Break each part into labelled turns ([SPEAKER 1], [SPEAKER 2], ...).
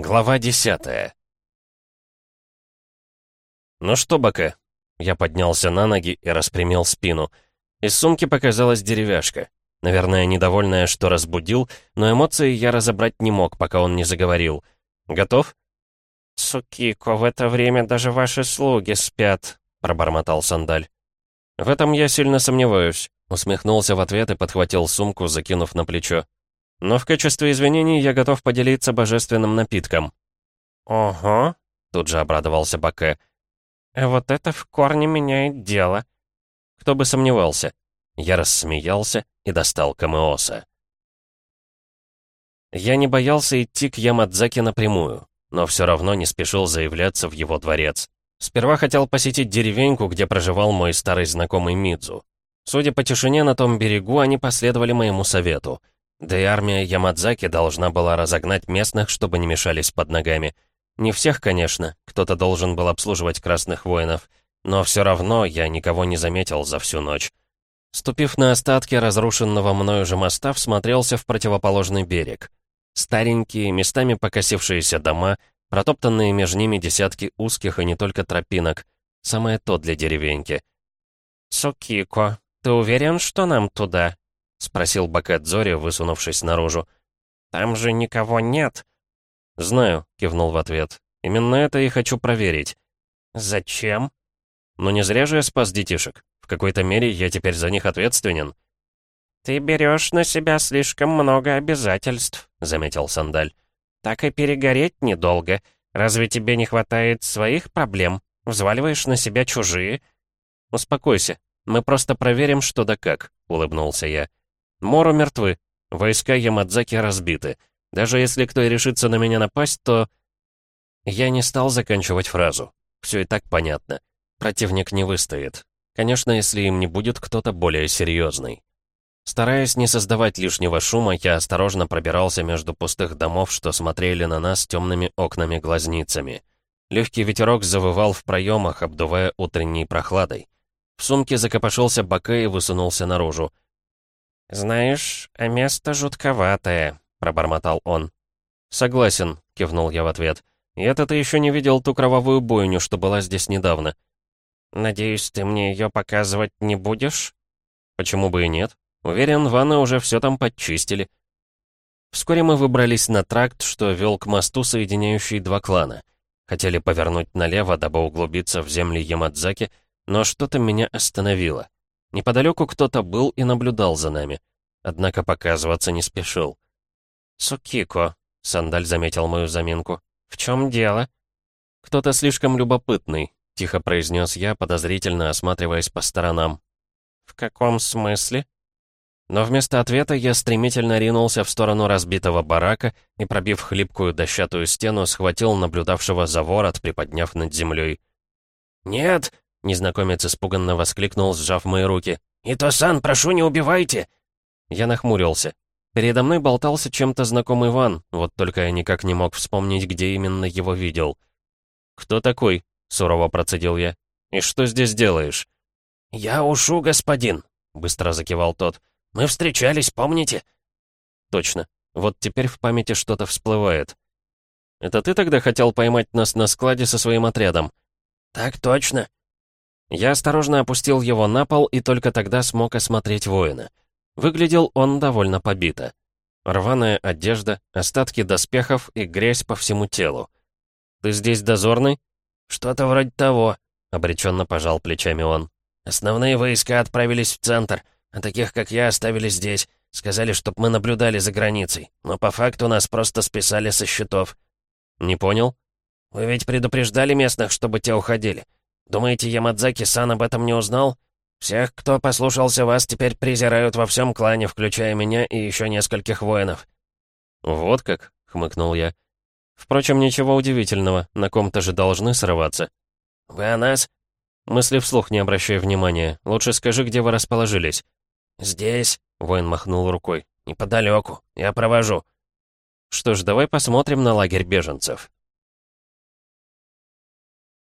[SPEAKER 1] Глава десятая. «Ну что, Баке?» Я поднялся на ноги и распрямил спину. Из сумки показалась деревяшка. Наверное, недовольная, что разбудил, но эмоции я разобрать не мог, пока он не заговорил. «Готов?»
[SPEAKER 2] «Цукико, в это время даже ваши слуги спят», — пробормотал Сандаль.
[SPEAKER 1] «В этом я сильно сомневаюсь», — усмехнулся в ответ и подхватил сумку, закинув на плечо. «Но в качестве извинений я готов поделиться божественным напитком».
[SPEAKER 2] «Ого», —
[SPEAKER 1] тут же обрадовался Баке.
[SPEAKER 2] «А вот это в корне меняет дело».
[SPEAKER 1] Кто бы сомневался. Я рассмеялся и достал Камеоса. Я не боялся идти к Ямадзаке напрямую, но все равно не спешил заявляться в его дворец. Сперва хотел посетить деревеньку, где проживал мой старый знакомый Мидзу. Судя по тишине на том берегу, они последовали моему совету. Да и армия Ямадзаки должна была разогнать местных, чтобы не мешались под ногами. Не всех, конечно, кто-то должен был обслуживать красных воинов, но все равно я никого не заметил за всю ночь. Ступив на остатки разрушенного мною же моста, всмотрелся в противоположный берег. Старенькие, местами покосившиеся дома, протоптанные между ними десятки узких и не только тропинок. Самое то для деревеньки.
[SPEAKER 2] «Сукико, ты уверен, что нам туда?» — спросил Бакадзори, высунувшись наружу. «Там же никого нет».
[SPEAKER 1] «Знаю», — кивнул в ответ. «Именно это и хочу проверить».
[SPEAKER 2] «Зачем?»
[SPEAKER 1] «Ну не зря же я спас детишек. В какой-то мере я теперь за них ответственен».
[SPEAKER 2] «Ты берешь на себя слишком много обязательств», — заметил Сандаль. «Так и перегореть недолго. Разве тебе не хватает своих проблем? Взваливаешь на себя чужие?»
[SPEAKER 1] «Успокойся. Мы просто проверим, что да как», — улыбнулся я. «Мору мертвы. Войска Ямадзаки разбиты. Даже если кто и решится на меня напасть, то...» Я не стал заканчивать фразу. Все и так понятно. Противник не выстоит. Конечно, если им не будет кто-то более серьезный. Стараясь не создавать лишнего шума, я осторожно пробирался между пустых домов, что смотрели на нас темными окнами-глазницами. Легкий ветерок завывал в проемах, обдувая утренней прохладой. В сумке закопошился Баке и высунулся наружу.
[SPEAKER 2] «Знаешь, а место жутковатое», — пробормотал он.
[SPEAKER 1] «Согласен», — кивнул я в ответ. «И это ты еще не видел ту кровавую бойню, что была здесь недавно».
[SPEAKER 2] «Надеюсь, ты мне ее показывать не будешь?»
[SPEAKER 1] «Почему бы и нет? Уверен, ванны уже все там подчистили». Вскоре мы выбрались на тракт, что вел к мосту, соединяющий два клана. Хотели повернуть налево, дабы углубиться в земли Ямадзаки, но что-то меня остановило. Неподалеку кто-то был и наблюдал за нами. Однако показываться не спешил.
[SPEAKER 2] «Сукико», — Сандаль заметил мою заминку. «В чем дело?»
[SPEAKER 1] «Кто-то слишком любопытный», — тихо произнес я, подозрительно осматриваясь по сторонам.
[SPEAKER 2] «В каком смысле?»
[SPEAKER 1] Но вместо ответа я стремительно ринулся в сторону разбитого барака и, пробив хлипкую дощатую стену, схватил наблюдавшего за ворот, приподняв над землей.
[SPEAKER 2] «Нет!» — незнакомец испуганно воскликнул, сжав мои руки. «Ито-сан, прошу, не убивайте!»
[SPEAKER 1] Я нахмурился. Передо мной болтался чем-то знакомый Ван, вот только я никак не мог вспомнить, где именно его видел. «Кто такой?» — сурово процедил я. «И что здесь делаешь?»
[SPEAKER 2] «Я ушу, господин», — быстро закивал тот. «Мы встречались, помните?»
[SPEAKER 1] «Точно. Вот теперь в памяти что-то всплывает. Это ты тогда хотел поймать нас на складе со своим отрядом?»
[SPEAKER 2] «Так точно».
[SPEAKER 1] Я осторожно опустил его на пол и только тогда смог осмотреть воина. Выглядел он довольно побито. Рваная одежда, остатки доспехов и грязь по всему телу. «Ты здесь дозорный?»
[SPEAKER 2] «Что-то вроде того», —
[SPEAKER 1] обреченно пожал плечами он.
[SPEAKER 2] «Основные войска отправились в центр, а таких, как я, оставили здесь. Сказали, чтоб мы наблюдали за границей, но по факту нас просто списали со счетов».
[SPEAKER 1] «Не понял?»
[SPEAKER 2] «Вы ведь предупреждали местных, чтобы те уходили. Думаете, Ямадзаки-сан об этом не узнал? Всех, кто послушался вас, теперь презирают во всем клане, включая меня и еще нескольких воинов».
[SPEAKER 1] «Вот как?» — хмыкнул я. Впрочем, ничего удивительного, на ком-то же должны срываться.
[SPEAKER 2] «Вы о нас?»
[SPEAKER 1] Мысли вслух не обращай внимания. Лучше скажи, где вы расположились.
[SPEAKER 2] «Здесь», — воин махнул рукой. «Неподалеку. Я провожу».
[SPEAKER 1] Что ж, давай посмотрим на лагерь беженцев.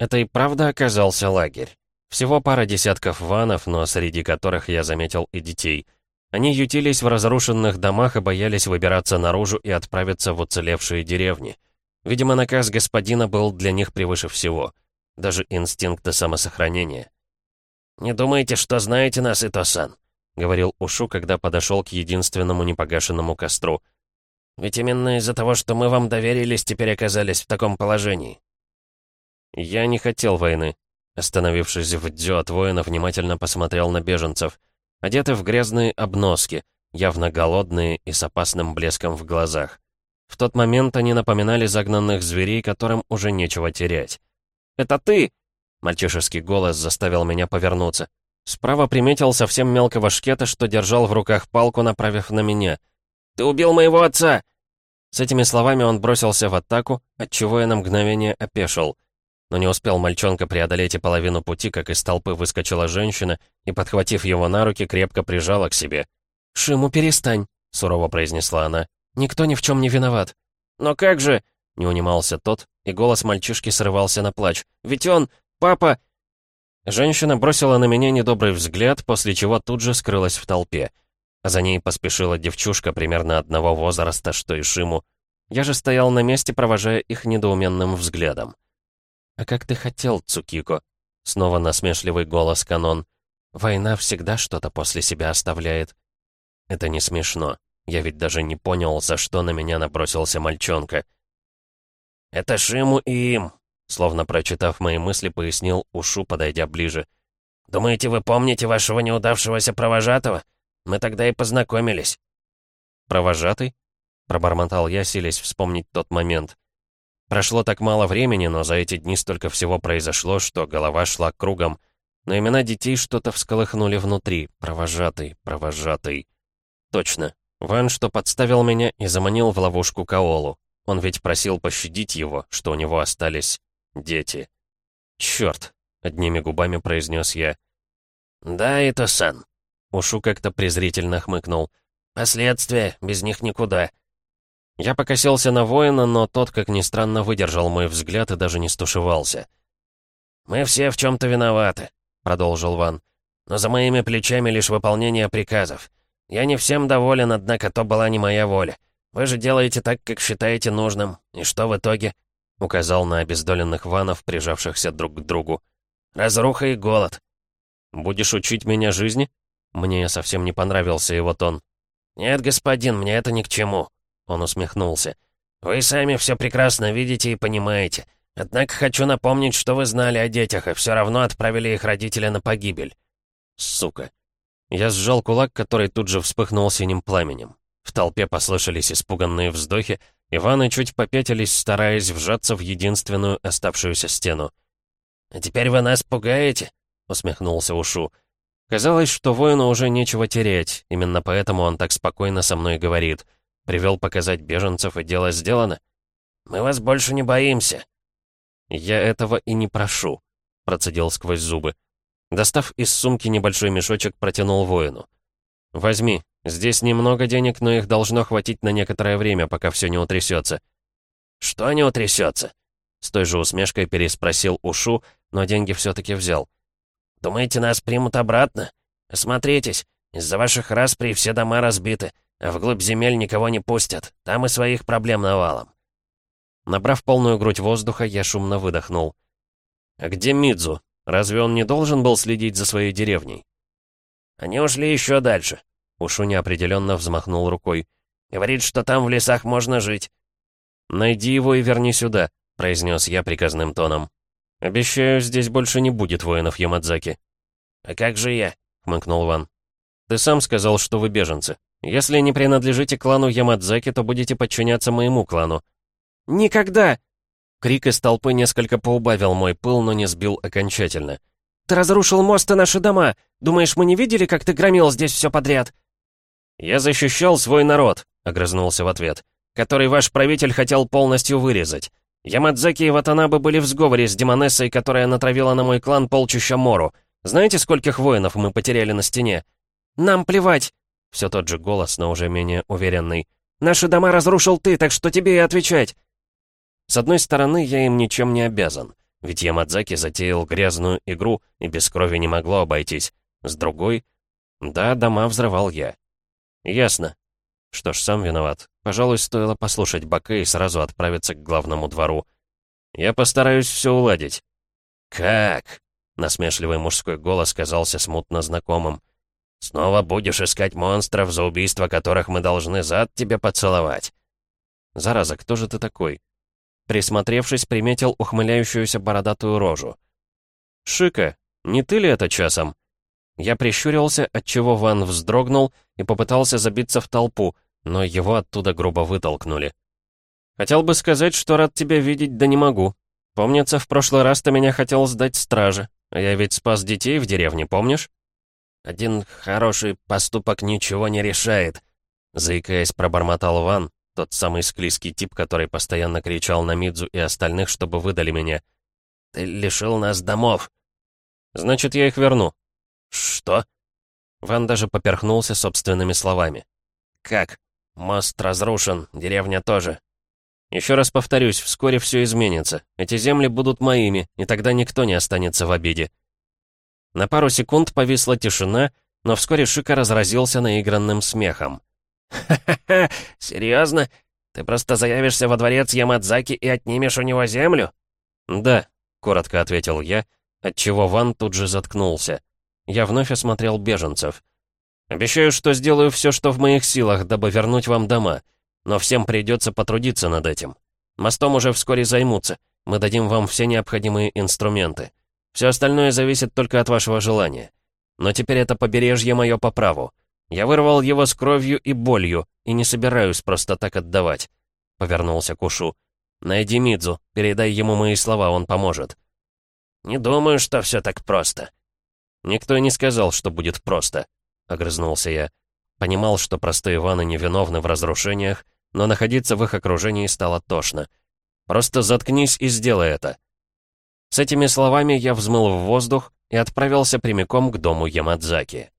[SPEAKER 1] Это и правда оказался лагерь. Всего пара десятков ванов, но среди которых я заметил и детей. Они ютились в разрушенных домах и боялись выбираться наружу и отправиться в уцелевшие деревни. Видимо, наказ господина был для них превыше всего. Даже инстинкта самосохранения.
[SPEAKER 2] «Не думайте, что знаете нас, Ито-сан», —
[SPEAKER 1] говорил Ушу, когда подошел к единственному непогашенному костру.
[SPEAKER 2] «Ведь именно из-за того, что мы вам доверились, теперь оказались в таком положении».
[SPEAKER 1] «Я не хотел войны», — остановившись в дзё от воина, внимательно посмотрел на беженцев. Одеты в грязные обноски, явно голодные и с опасным блеском в глазах. В тот момент они напоминали загнанных зверей, которым уже нечего терять. «Это ты!» — мальчишеский голос заставил меня повернуться. Справа приметил совсем мелкого шкета, что держал в руках палку, направив на меня. «Ты убил моего отца!» С этими словами он бросился в атаку, отчего я на мгновение опешил. Но не успел мальчонка преодолеть и половину пути, как из толпы выскочила женщина и, подхватив его на руки, крепко прижала к себе. «Шиму, перестань!» — сурово произнесла она. Никто ни в чем не виноват». «Но как же...» — не унимался тот, и голос мальчишки срывался на плач. «Ведь он... Папа...» Женщина бросила на меня недобрый взгляд, после чего тут же скрылась в толпе. А за ней поспешила девчушка примерно одного возраста, что и Шиму. Я же стоял на месте, провожая их недоуменным взглядом. «А как ты хотел, Цукико?» Снова насмешливый голос Канон. «Война всегда что-то после себя оставляет». «Это не смешно. Я ведь даже не понял, за что на меня набросился мальчонка.
[SPEAKER 2] «Это Шиму и им»,
[SPEAKER 1] словно прочитав мои мысли, пояснил Ушу, подойдя ближе.
[SPEAKER 2] «Думаете, вы помните вашего неудавшегося провожатого? Мы тогда и познакомились».
[SPEAKER 1] «Провожатый?» — пробормотал я, силясь вспомнить тот момент. Прошло так мало времени, но за эти дни столько всего произошло, что голова шла кругом. Но имена детей что-то всколыхнули внутри. Провожатый, провожатый. Точно, Ван, что подставил меня и заманил в ловушку Каолу. Он ведь просил пощадить его, что у него остались дети. «Чёрт!» — одними губами произнес я.
[SPEAKER 2] «Да, это сан».
[SPEAKER 1] Ушу как-то презрительно хмыкнул.
[SPEAKER 2] «Последствия, без них никуда».
[SPEAKER 1] Я покосился на воина, но тот, как ни странно, выдержал мой взгляд и даже не стушевался.
[SPEAKER 2] «Мы все в чем-то виноваты», — продолжил Ван. «Но за моими плечами лишь выполнение приказов. Я не всем доволен, однако то была не моя воля. Вы же делаете так, как считаете нужным. И что в итоге?» Указал на обездоленных ванов, прижавшихся друг к другу. «Разруха и голод».
[SPEAKER 1] «Будешь учить меня жизни?» Мне совсем не понравился его тон.
[SPEAKER 2] «Нет, господин, мне это ни к чему», — он усмехнулся. «Вы сами все прекрасно видите и понимаете. Однако хочу напомнить, что вы знали о детях и все равно отправили их родителя на погибель».
[SPEAKER 1] «Сука. Я сжал кулак, который тут же вспыхнул синим пламенем. В толпе послышались испуганные вздохи, Иваны чуть попятились, стараясь вжаться в единственную оставшуюся стену.
[SPEAKER 2] «А теперь вы нас пугаете?» — усмехнулся Ушу.
[SPEAKER 1] Казалось, что воину уже нечего терять, именно поэтому он так спокойно со мной говорит. Привел показать беженцев, и дело сделано.
[SPEAKER 2] «Мы вас больше не боимся».
[SPEAKER 1] «Я этого и не прошу», — процедил сквозь зубы. Достав из сумки небольшой мешочек, протянул воину. «Возьми. Здесь немного денег, но их должно хватить на некоторое время, пока все не утрясется».
[SPEAKER 2] «Что не утрясется?»
[SPEAKER 1] С той же усмешкой переспросил Ушу, но деньги все-таки взял.
[SPEAKER 2] «Думаете, нас примут обратно? Осмотритесь, из-за ваших расприй все дома разбиты, вглубь земель никого не пустят. Там и своих проблем навалом».
[SPEAKER 1] Набрав полную грудь воздуха, я шумно выдохнул. «А где Мидзу?» Разве он не должен был следить за своей деревней?
[SPEAKER 2] Они ушли еще дальше.
[SPEAKER 1] Ушу неопределенно взмахнул рукой.
[SPEAKER 2] Говорит, что там в лесах можно жить.
[SPEAKER 1] «Найди его и верни сюда», — произнес я приказным тоном. «Обещаю, здесь больше не будет воинов Ямадзаки».
[SPEAKER 2] «А как же я?»
[SPEAKER 1] — хмыкнул Ван. «Ты сам сказал, что вы беженцы. Если не принадлежите клану Ямадзаки, то будете подчиняться моему клану».
[SPEAKER 2] «Никогда!»
[SPEAKER 1] Крик из толпы несколько поубавил мой пыл, но не сбил окончательно.
[SPEAKER 2] «Ты разрушил мост и наши дома! Думаешь, мы не видели, как ты громил здесь все подряд?»
[SPEAKER 1] «Я защищал свой народ», — огрызнулся в ответ, «который ваш правитель хотел полностью вырезать. Ямадзаки и Ватанабы были в сговоре с Демонессой, которая натравила на мой клан полчища Мору. Знаете, скольких воинов мы потеряли на стене?»
[SPEAKER 2] «Нам плевать!»
[SPEAKER 1] Все тот же голос, но уже менее уверенный.
[SPEAKER 2] «Наши дома разрушил ты, так что тебе и отвечать!»
[SPEAKER 1] С одной стороны, я им ничем не обязан, ведь Ямадзаки затеял грязную игру, и без крови не могло обойтись. С другой, да, дома взрывал я. Ясно. Что ж, сам виноват. Пожалуй, стоило послушать Баке и сразу отправиться к главному двору. Я постараюсь все уладить.
[SPEAKER 2] «Как?»
[SPEAKER 1] — насмешливый мужской голос казался смутно знакомым.
[SPEAKER 2] «Снова будешь искать монстров, за убийство которых мы должны зад тебе поцеловать?»
[SPEAKER 1] «Зараза, кто же ты такой?» Присмотревшись, приметил ухмыляющуюся бородатую рожу. «Шика, не ты ли это часом?» Я прищурился, отчего Ван вздрогнул и попытался забиться в толпу, но его оттуда грубо вытолкнули. «Хотел бы сказать, что рад тебя видеть, да не могу. Помнится, в прошлый раз ты меня хотел сдать страже, а я ведь спас детей в деревне, помнишь?»
[SPEAKER 2] «Один хороший поступок ничего не решает», —
[SPEAKER 1] заикаясь, пробормотал Ван, тот самый склизкий тип, который постоянно кричал на Мидзу и остальных, чтобы выдали меня.
[SPEAKER 2] «Ты лишил нас домов».
[SPEAKER 1] «Значит, я их верну».
[SPEAKER 2] «Что?»
[SPEAKER 1] Ван даже поперхнулся собственными словами.
[SPEAKER 2] «Как? Мост разрушен, деревня тоже».
[SPEAKER 1] «Еще раз повторюсь, вскоре все изменится. Эти земли будут моими, и тогда никто не останется в обиде». На пару секунд повисла тишина, но вскоре Шика разразился наигранным смехом.
[SPEAKER 2] «Ха-ха-ха! Серьезно? Ты просто заявишься во дворец Ямадзаки и отнимешь у него землю?»
[SPEAKER 1] «Да», — коротко ответил я, отчего Ван тут же заткнулся. Я вновь осмотрел беженцев. «Обещаю, что сделаю все, что в моих силах, дабы вернуть вам дома. Но всем придется потрудиться над этим. Мостом уже вскоре займутся. Мы дадим вам все необходимые инструменты. Все остальное зависит только от вашего желания. Но теперь это побережье мое по праву. Я вырвал его с кровью и болью, и не собираюсь просто так отдавать». Повернулся к Ушу. «Найди Мидзу, передай ему мои слова, он поможет».
[SPEAKER 2] «Не думаю, что все так просто»,
[SPEAKER 1] «Никто не сказал, что будет просто», — огрызнулся я. Понимал, что простые ваны невиновны в разрушениях, но находиться в их окружении стало тошно. «Просто заткнись и сделай это». С этими словами я взмыл в воздух и отправился прямиком к дому Ямадзаки.